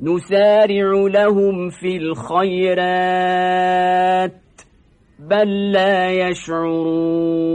نسارع لهم في الخيرات بل لا يشعرون.